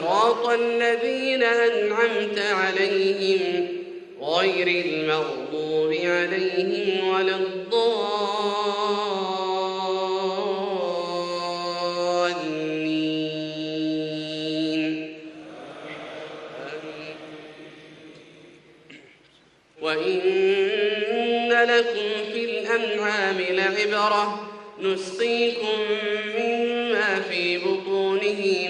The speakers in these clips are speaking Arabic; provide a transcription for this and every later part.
صراط الذين أنعمت عليهم غير المغضوب عليهم ولا الضالين. وإن لكم في الأنعام لعبرة نسقيكم مما في بطونه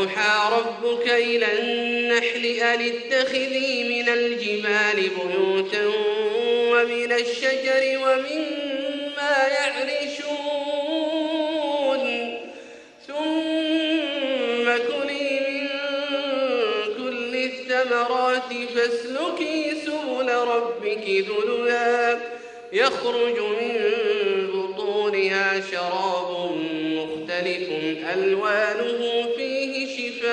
وأوحى ربك إلى النحل أن اتخذي من الجبال بيوتا ومن الشجر ومما يعرشون. ثم كلي من كل الثمرات فاسلكي سبل ربك ذللا. يخرج من بطونها شراب مختلف ألوانه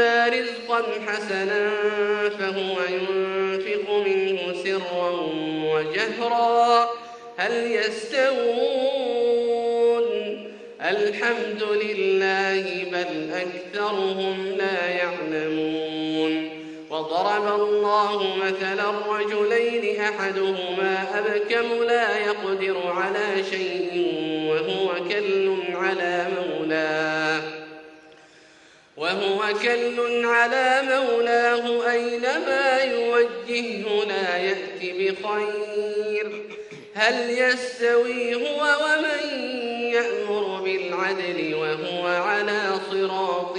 رزقا حسنا فهو ينفق منه سرا وجهرا. هل يستوون؟ الحمد لله بل أكثرهم لا يعلمون. وضرب الله مثلا رجلين أحدهما أبكم لا يقدر على شيء وهو كل على مولاه. وهو كل على مولاه أينما يوجهه لا يأتي بخير. هل يستوي هو ومن يأمر بالعدل وهو على صراط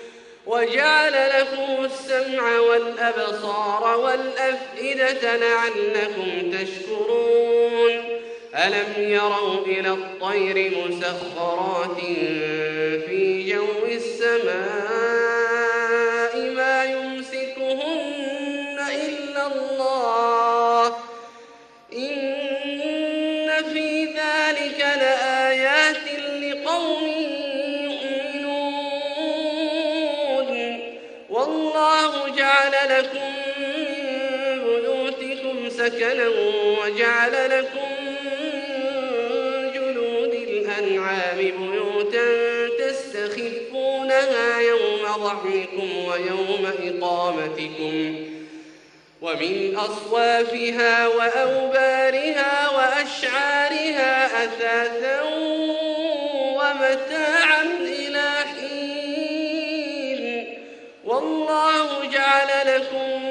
وجعل لكم السمع والأبصار والأفئدة لعلكم تشكرون. ألم يروا إلى الطير مسخرات سكنا وجعل لكم الأنعام بيوتا تستخفونها يوم ضعنكم ويوم إقامتكم ومن أصوافها وأوبارها وأشعارها أثاثا ومتاعا إلى حين. والله جعل لكم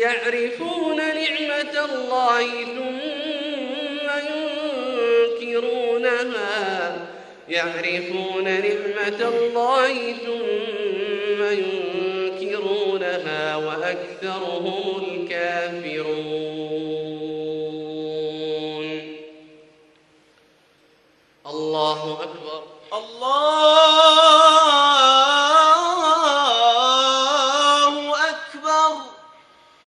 يعرفون نعمة الله ثم ينكرونها. يعرفون نعمة الله ثم ينكرونها وأكثرهم الكافرون.